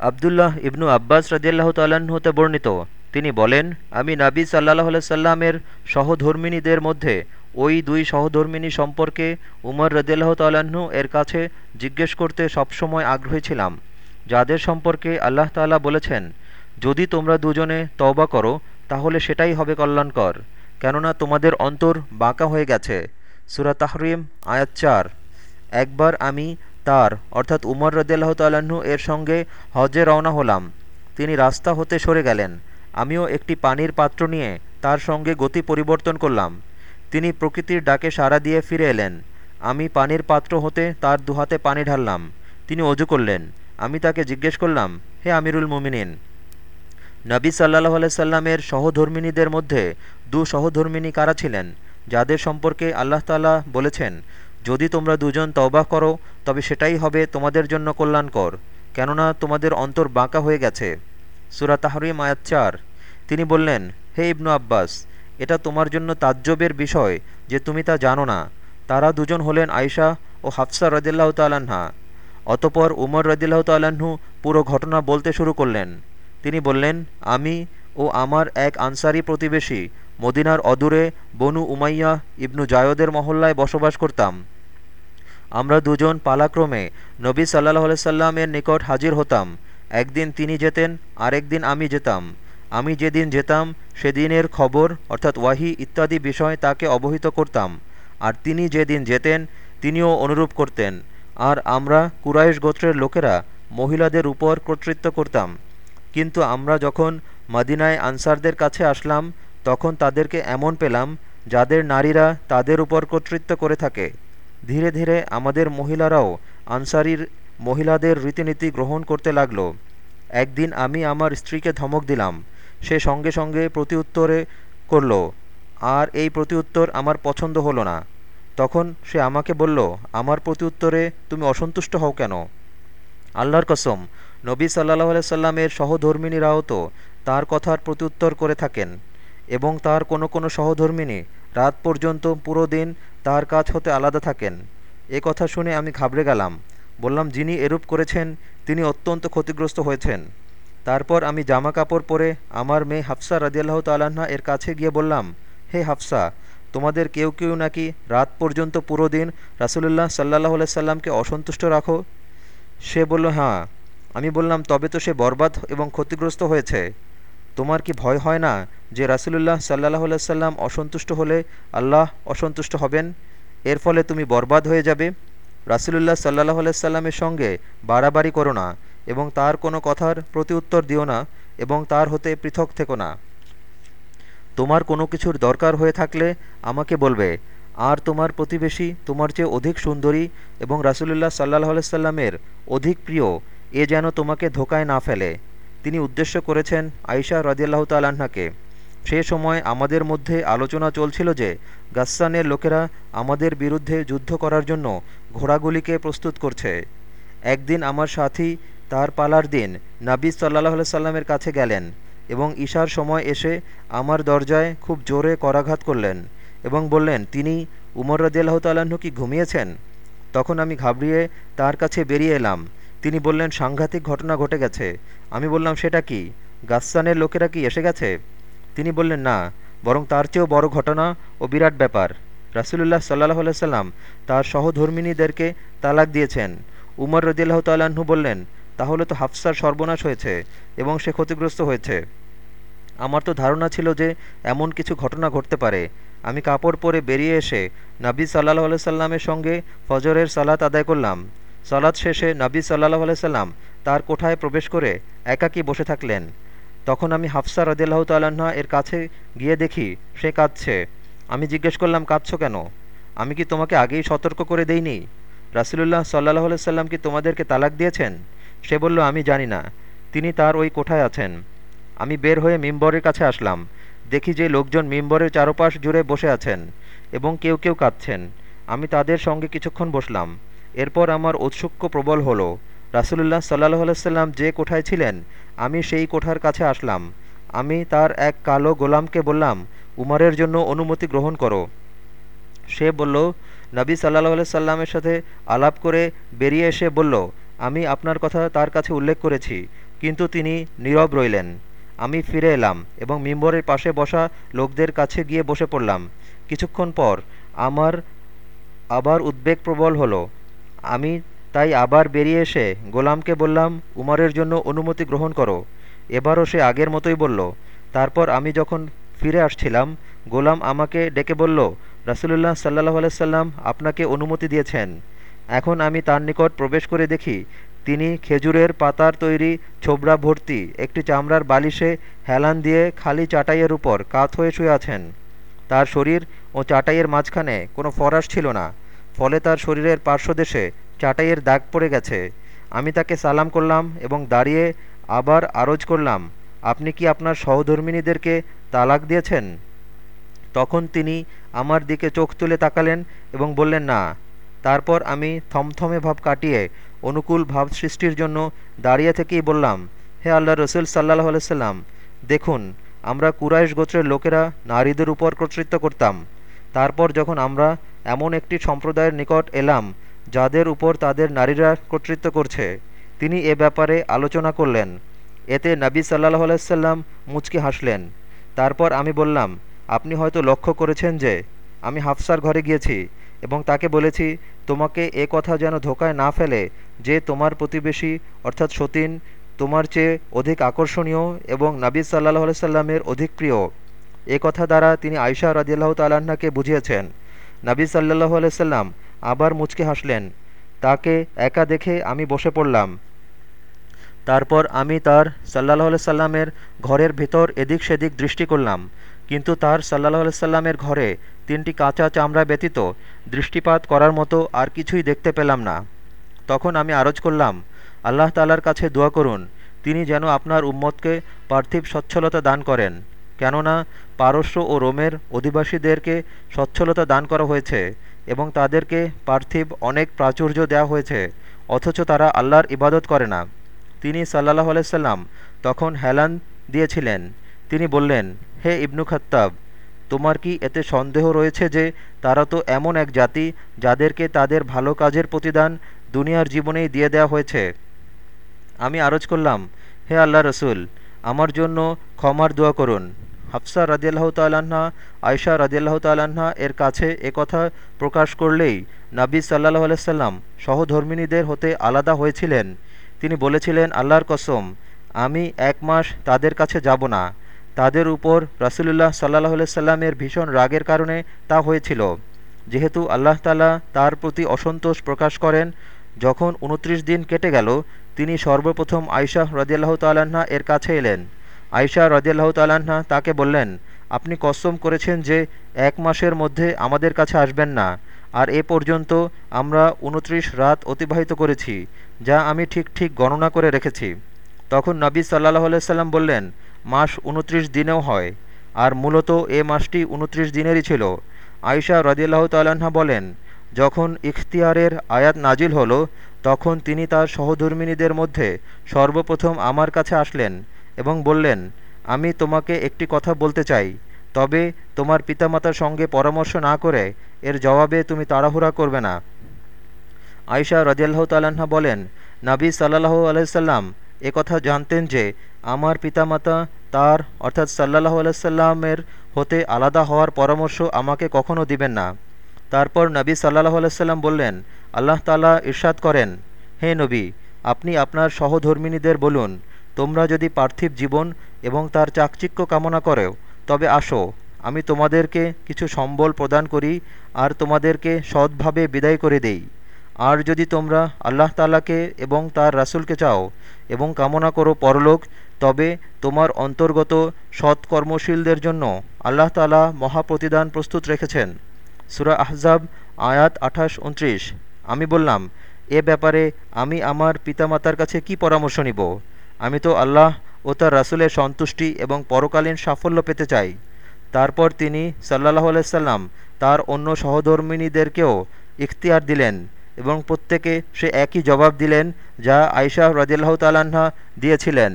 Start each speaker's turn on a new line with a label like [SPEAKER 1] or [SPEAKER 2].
[SPEAKER 1] আবদুল্লাহ ইবনু আব্বাস রাজিয়াল্লাহ তাল্লাহ্ন হতে বর্ণিত। তিনি বলেন, আমি নাবি সাল্লাহ সাল্লামের সহধর্মিনীদের মধ্যে ওই দুই সহধর্মিনী সম্পর্কে উমর রদিয়াল্লাহ তাল্লাহ্ন এর কাছে জিজ্ঞেস করতে সবসময় আগ্রহী ছিলাম। যাদের সম্পর্কে আল্লাহ তাল্লাহ বলেছেন, যদি তোমরা দুজনে তওবা করো, তাহলে সেটাই হবে কল্যাণকর। কেননা তোমাদের অন্তর বাঁকা হয়ে গেছে। সুরা তাহরিম আয়াত চার। একবার আমি তার অর্থাৎ উমর রদিয়াল্লাহ তাল্লাহ্ন এর সঙ্গে হজে রওনা হলাম। তিনি রাস্তা হতে সরে গেলেন। আমিও একটি পানির পাত্র নিয়ে তার সঙ্গে গতি পরিবর্তন করলাম। তিনি প্রকৃতির ডাকে সাড়া দিয়ে ফিরে এলেন। আমি পানির পাত্র হতে তার দুহাতে পানি ঢাললাম। তিনি অজু করলেন। আমি তাকে জিজ্ঞেস করলাম, হে আমিরুল মুমিনিন, নবী সাল্লাহ সাল্লামের সহধর্মিনীদের মধ্যে দু সহধর্মিনী কারা ছিলেন? যাদের সম্পর্কে আল্লাহ তাল্লাহ বলেছেন যদি তোমরা দুজন তওবাহ করো, তবে সেটাই হবে তোমাদের জন্য কল্যাণকর, কেননা তোমাদের অন্তর বাঁকা হয়ে গেছে। সুরা তাহরিম আয়াত চার। তিনি বললেন, হে ইবনু আব্বাস, এটা তোমার জন্য তাজ্জবের বিষয় যে তুমি তা জানো না। তারা দুজন হলেন আয়শা ও হাফসা রদিল্লাহ তাল্লাহা অতপর উমর রদিল্লাহ তাল্লাহ্ন পুরো ঘটনা বলতে শুরু করলেন। তিনি বললেন, আমি ও আমার এক আনসারি প্রতিবেশী মদিনার অদূরে বনু উমাইয়া ইবনু জায়দের মহল্লায় বসবাস করতাম। আমরা দুজন পালাক্রমে নবী সাল্লাহ সাল্লামের নিকট হাজির হতাম। একদিন তিনি যেতেন, আরেকদিন আমি যেতাম। আমি যেদিন যেতাম, সেদিনের খবর, অর্থাৎ ওয়াহি ইত্যাদি বিষয় তাকে অবহিত করতাম। আর তিনি যেদিন যেতেন, তিনিও অনুরূপ করতেন। আর আমরা কুরাইশ গোত্রের লোকেরা মহিলাদের উপর কর্তৃত্ব করতাম। কিন্তু আমরা যখন মদিনায় আনসারদের কাছে আসলাম তখন তাদেরকে এমন পেলাম যাদের নারীরা তাদের উপর কর্তৃত্ব করে থাকে। ধীরে ধীরে আমাদের মহিলারাও আনসারির মহিলাদের রীতিনীতি গ্রহণ করতে লাগল। একদিন আমি আমার স্ত্রীকে ধমক দিলাম। সে সঙ্গে সঙ্গে প্রতিউত্তরে করল, আর এই প্রতিউত্তর আমার পছন্দ হলো না। তখন সে আমাকে বলল, আমার প্রতিউত্তরে তুমি অসন্তুষ্ট হও কেন? আল্লাহর কসম, নবী সাল্লাহ সাল্লামের সহধর্মিনীরাও তো তাঁর কথার প্রত্যুত্তর করে থাকেন। এবং তার কোনো কোনো সহধর্মিনী রাত পর্যন্ত পুরো দিন তার কাজ হতে আলাদা থাকেন। এ কথা শুনে আমি ঘাবড়ে গেলাম। বললাম, যিনি এরূপ করেছেন, তিনি অত্যন্ত ক্ষতিগ্রস্ত হয়েছেন। তারপর আমি জামা কাপড় পরে আমার মেয়ে হাফসা রাজিয়াল্লাহ তাল্লাহা এর কাছে গিয়ে বললাম, হে হাফসা, তোমাদের কেউ কেউ নাকি রাত পর্যন্ত পুরো দিন রাসুলুল্লাহ সাল্লাহ সাল্লামকে অসন্তুষ্ট রাখো? সে বলল হ্যাঁ। আমি বললাম, তবে তো সে বরবাদ এবং ক্ষতিগ্রস্ত হয়েছে। তোমার কি ভয় হয় না যে রাসুলুল্লাহ সাল্লাহ সাল্লাম অসন্তুষ্ট হলে আল্লাহ অসন্তুষ্ট হবেন, এর ফলে তুমি বরবাদ হয়ে যাবে। রাসুলুল্লাহ সাল্লাহ সাল্লামের সঙ্গে বাড়াবাড়ি করো না এবং তার কোনো কথার প্রতি উত্তর দিও না এবং তার হতে পৃথক থেকো না। তোমার কোনো কিছুর দরকার হয়ে থাকলে আমাকে বলবে, আর তোমার প্রতিবেশী তোমার চেয়ে অধিক সুন্দরী এবং রাসুলুল্লাহ সাল্লাহ সাল্লামের অধিক প্রিয়, এ যেন তোমাকে ধোকায় না ফেলে। তিনি উদ্দেশ্য করেছেন আইসা রদিয়াল্লাহ তাল্লাহ্নাকে সে সময় আমাদের মধ্যে আলোচনা চলছিল যে গাস্সানের লোকেরা আমাদের বিরুদ্ধে যুদ্ধ করার জন্য ঘোড়াগুলিকে প্রস্তুত করছে। একদিন আমার সাথী তার পালার দিন নাবিজ সাল্লাহ সাল্লামের কাছে গেলেন এবং ঈশার সময় এসে আমার দরজায় খুব জোরে করাঘাত করলেন এবং বললেন, তিনি উমর রদিয়াল্লাহ তাল্লাহ্ন কি ঘুমিয়েছেন? তখন আমি ঘাবড়িয়ে তার কাছে বেরিয়ে এলাম। তিনি বললেন, সাংঘাতিক ঘটনা ঘটে গেছে। আমি বললাম, সেটা কি? গাস্সানের লোকেরা কি এসে গেছে? তিনি বললেন, না, বরং তার চেয়েও বড় ঘটনা ও বিরাট ব্যাপার। রাসুলুল্লাহ সাল্লাহ সাল্লাম তার সহধর্মিনীদেরকে তালাক দিয়েছেন। উমর রদিয়াল্লাহ তাল্লাহ্ন বললেন, তাহলে তো হাফসার সর্বনাশ হয়েছে এবং সে ক্ষতিগ্রস্ত হয়েছে। আমার তো ধারণা ছিল যে এমন কিছু ঘটনা ঘটতে পারে। আমি কাপড় পরে বেরিয়ে এসে নাবী সাল্লাহ সাল্লামের সঙ্গে ফজরের সালাত আদায় করলাম। সালাদ শেষে নবী সাল্লাহ আলাইসাল্লাম তার কোঠায় প্রবেশ করে একাকী বসে থাকলেন। তখন আমি হাফসা রদিল্লাহ তাল্লাহা এর কাছে গিয়ে দেখি, সে কাঁদছে। আমি জিজ্ঞেস করলাম, কাঁদছ কেন? আমি কি তোমাকে আগেই সতর্ক করে দেইনি? রাসুলুল্লাহ সাল্লাহ সাল্লাম কি তোমাদেরকে তালাক দিয়েছেন? সে বলল, আমি জানি না। তিনি তার ওই কোঠায় আছেন। আমি বের হয়ে মিম্বরের কাছে আসলাম। দেখি যে লোকজন মিম্বরের চারপাশ জুড়ে বসে আছেন এবং কেউ কেউ কাঁদছেন। আমি তাদের সঙ্গে কিছুক্ষণ বসলাম। এরপর আমার ঔৎসুক্য প্রবল হলো। রাসুলুল্লাহ সাল্লাহ আলাইসাল্লাম যে কোঠায় ছিলেন, আমি সেই কোঠার কাছে আসলাম। আমি তার এক কালো গোলামকে বললাম, উমারের জন্য অনুমতি গ্রহণ করো। সে বলল, নবী সাল্লাহ সাল্লামের সাথে আলাপ করে বেরিয়ে এসে বলল, আমি আপনার কথা তার কাছে উল্লেখ করেছি, কিন্তু তিনি নীরব রইলেন। আমি ফিরে এলাম এবং মিম্বরের পাশে বসা লোকদের কাছে গিয়ে বসে পড়লাম। কিছুক্ষণ পর আমার আবার উদ্বেগ প্রবল হলো। আমি তাই আবার বেরিয়ে এসে গোলামকে বললাম, উমরের জন্য অনুমতি গ্রহণ করো। এবারও সে আগের মতোই বলল। তারপর আমি যখন ফিরে আসছিলাম, গোলাম আমাকে ডেকে বলল, রাসুলুল্লাহ সাল্লাহ আলাইসাল্লাম আপনাকে অনুমতি দিয়েছেন। এখন আমি তার নিকট প্রবেশ করে দেখি, তিনি খেজুরের পাতার তৈরি ছোবড়া ভর্তি, একটি চামড়ার বালিশে হেলান দিয়ে খালি চাটাইয়ের উপর কাত হয়ে শুয়ে আছেন। তার শরীর ও চাটাইয়ের মাঝখানে কোনো ফরাস ছিল না, ফলে তার শরীরের পার্শ্বদেশে চাটাইয়ের দাগ পড়ে গেছে। আমি তাকে সালাম করলাম এবং দাঁড়িয়ে আবার আরজ করলাম, আপনি কি আপনার সহধর্মিনীদেরকে তালাক দিয়েছেন? তখন তিনি আমার দিকে চোখ তুলে তাকালেন এবং বললেন, না। তারপর আমি থমথমে ভাব কাটিয়ে অনুকূল ভাব সৃষ্টির জন্য দাঁড়িয়ে থেকেই বললাম, হে আল্লাহ রসুল সাল্লাহ আলাইসাল্লাম দেখুন, আমরা কুরাইশ গোত্রের লোকেরা নারীদের উপর কর্তৃত্ব করতাম। তারপর যখন আমরা এমন একটি সম্প্রদায়ের নিকট এলাম যাদের উপর তাদের নারীরা কর্তৃত্ব করছে, তিনি এ ব্যাপারে আলোচনা করলেন। এতে নবী সাল্লাহ আলাইসাল্লাম মুচকি হাসলেন। তারপর আমি বললাম, আপনি হয়তো লক্ষ্য করেছেন যে, আমি হাফসার ঘরে গিয়েছি এবং তাকে বলেছি, তোমাকে এ কথা যেন ধোকায় না ফেলে যে তোমার প্রতিবেশী, অর্থাৎ সতীন, তোমার চেয়ে অধিক আকর্ষণীয় এবং নাবী সাল্লাহ সাল্লামের অধিক প্রিয়। এ কথা দ্বারা তিনি আয়সা রাজিয়াল্লাহ তাল্লাহ্নাকে বুঝিয়েছেন। নাবী সাল্লাহ আলাইসাল্লাম আবার মুচকে হাসলেন, তাকে একা দেখে আমি বসে পড়লাম। তারপর আমি তার সাল্লাহ সাল্লামের ঘরের ভেতর এদিক সেদিক দৃষ্টি করলাম। কিন্তু তার সাল্লাহ সাল্লামের ঘরে তিনটি কাঁচা চামড়া ব্যতীত দৃষ্টিপাত করার মতো আর কিছুই দেখতে পেলাম না। তখন আমি আরজ করলাম, আল্লাহ তালার কাছে দোয়া করুন, তিনি যেন আপনার উম্মতকে পার্থিব সচ্ছলতা দান করেন। কেননা পারস্য ও রোমের অধিবাসীদেরকে সচ্ছলতা দান করা হয়েছে এবং তাদেরকে পার্থিব অনেক প্রাচুর্য দেওয়া হয়েছে, অথচ তারা আল্লাহর ইবাদত করে না। তিনি সাল্লাহ আলাইসাল্লাম তখন হেলান দিয়েছিলেন। তিনি বললেন, হে ইবনু খত্তাব, তোমার কি এতে সন্দেহ রয়েছে যে তারা তো এমন এক জাতি যাদেরকে তাদের ভালো কাজের প্রতিদান দুনিয়ার জীবনেই দিয়ে দেওয়া হয়েছে? আমি আরজ করলাম, হে আল্লাহ রসুল, আমার জন্য ক্ষমার দোয়া করুন। হাফসা রাজিয়াল্লাহ তাল্লাহা আয়সা রাজিয়াল্লাহ তাল্লাহা এর কাছে কথা প্রকাশ করলেই নাবী সাল্লাহ আলাইসাল্লাম সহধর্মিনীদের হতে আলাদা হয়েছিলেন। তিনি বলেছিলেন, আল্লাহর কসম, আমি এক মাস তাদের কাছে যাব না। তাদের উপর রাসুলুল্লাহ সাল্লাহ সাল্লামের ভীষণ রাগের কারণে তা হয়েছিল। যেহেতু আল্লাহ তালা তার প্রতি অসন্তোষ প্রকাশ করেন, যখন উনত্রিশ দিন কেটে গেল, তিনি সর্বপ্রথম আয়শাহ রদিয়াল্লাহ তাল্লাহা এর কাছে এলেন। আয়শা রদিয়াল্লাহ তাল্লাহা তাকে বললেন, আপনি কসম করেছেন যে এক মাসের মধ্যে আমাদের কাছে আসবেন না। আর এ পর্যন্ত আমরা উনত্রিশ রাত অতিবাহিত করেছি, যা আমি ঠিক ঠিক গণনা করে রেখেছি। তখন নবী সাল্লাহ সাল্লাম বললেন, মাস উনত্রিশ দিনেও হয়। আর মূলত এ মাসটি উনত্রিশ দিনেরই ছিল। আয়সা রদিয়াল্লাহ তাল্লাহা বলেন, যখন ইখতিয়ারের আয়াত নাজিল হলো, তখন তিনি তার সহধর্মিনীদের মধ্যে সর্বপ্রথম আমার কাছে আসলেন। এবং বললেন, আমি তোমাকে একটি কথা বলতে চাই। তবে তোমার পিতামাতার সঙ্গে পরামর্শ না করে এর জবাবে তুমি তাড়াহুড়া করবে না। আয়সা রদিয়াল্লাহ তাল্লাহা বলেন, নাবী সাল্লাহ আলাইসাল্লাম কথা জানতেন যে, আমার পিতামাতা তার, অর্থাৎ সাল্লাহ আলাইসাল্লামের হতে আলাদা হওয়ার পরামর্শ আমাকে কখনও দিবেন না। তারপর নবী সাল্লাহ আলাইসাল্লাম বললেন, আল্লাহ তালা ইরশাদ করেন, হে নবী, আপনি আপনার সহধর্মিনীদের বলুন তোমরা যদি পার্থিব জীবন এবং তার চাকচিক্য কামনা করো তবে আসো, আমি তোমাদেরকে কিছু সম্বল প্রদান করি আর তোমাদেরকে সৎভাবে বিদায় করে দেই। আর যদি তোমরা আল্লাহ তালাকে এবং তার রাসুলকে চাও এবং কামনা করো পরলোক, তবে তোমার অন্তর্গত সৎকর্মশীলদের জন্য আল্লাহ তালা মহাপ্রতিদান প্রস্তুত রেখেছেন। সুরা আহজাব, আয়াত আঠাশ, উনত্রিশ। আমি বললাম, এ ব্যাপারে আমি আমার পিতামাতার কাছে কি পরামর্শ নিব? আমি তো আল্লাহ ও তার রাসুলের সন্তুষ্টি এবং পরকালীন সাফল্য পেতে চাই। তারপর তিনি সাল্লাহ আলাইসাল্লাম তার অন্য সহধর্মিনীদেরকেও ইখতিয়ার দিলেন এবং প্রত্যেকে সে একই জবাব দিলেন যা আয়শাহ রাজিল্লাহ তালাহা দিয়েছিলেন।